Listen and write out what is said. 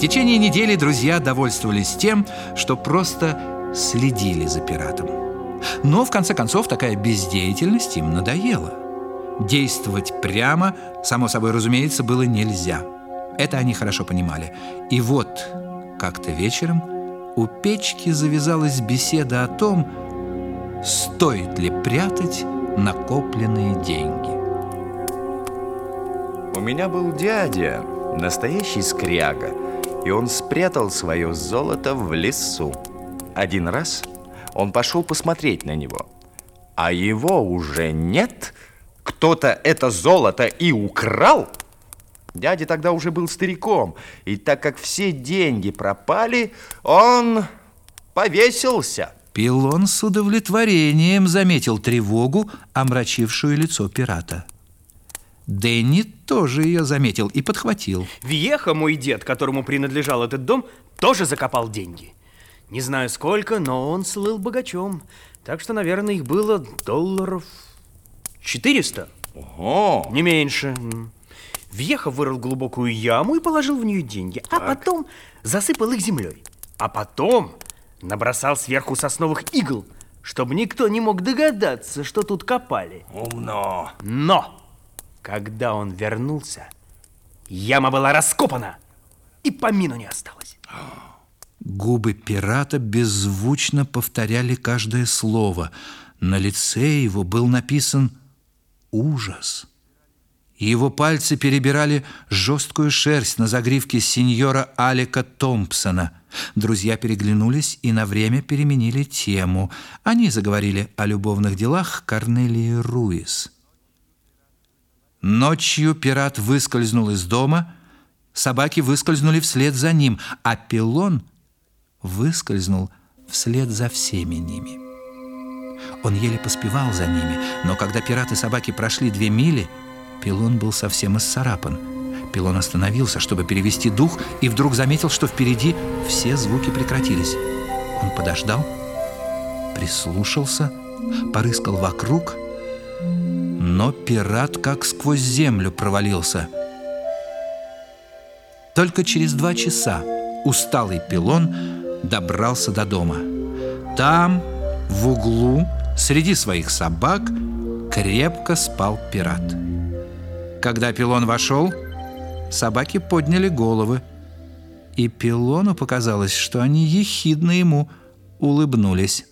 течение недели друзья довольствовались тем, что просто следили за пиратом. Но, в конце концов, такая бездеятельность им надоела. Действовать прямо, само собой разумеется, было нельзя. Это они хорошо понимали. И вот, как-то вечером у печки завязалась беседа о том, стоит ли прятать накопленные деньги. У меня был дядя, настоящий скряга, и он спрятал свое золото в лесу. Один раз он пошел посмотреть на него, а его уже нет. Кто-то это золото и украл. Дядя тогда уже был стариком, и так как все деньги пропали, он повесился. Пилон с удовлетворением заметил тревогу, омрачившую лицо пирата. Дэнни тоже ее заметил и подхватил. Вьеха, мой дед, которому принадлежал этот дом, тоже закопал деньги. Не знаю сколько, но он слыл богачом. Так что, наверное, их было долларов 400. Ого! Не меньше. Вьеха вырыл глубокую яму и положил в нее деньги, а потом засыпал их землей. А потом набросал сверху сосновых игл, чтобы никто не мог догадаться, что тут копали. Умно. Но, когда он вернулся, яма была раскопана, и помину не осталось. Губы пирата беззвучно повторяли каждое слово. На лице его был написан ужас. Его пальцы перебирали жесткую шерсть на загривке сеньора Алика Томпсона. Друзья переглянулись и на время переменили тему. Они заговорили о любовных делах Корнелии Руис. Ночью пират выскользнул из дома, собаки выскользнули вслед за ним, а пилон выскользнул вслед за всеми ними. Он еле поспевал за ними, но когда пираты собаки прошли две мили, Пилон был совсем исцарапан. Пилон остановился, чтобы перевести дух, и вдруг заметил, что впереди все звуки прекратились. Он подождал, прислушался, порыскал вокруг, но пират как сквозь землю провалился. Только через два часа усталый пилон добрался до дома. Там, в углу, среди своих собак, крепко спал пират. Когда Пилон вошел, собаки подняли головы, и Пилону показалось, что они ехидно ему улыбнулись.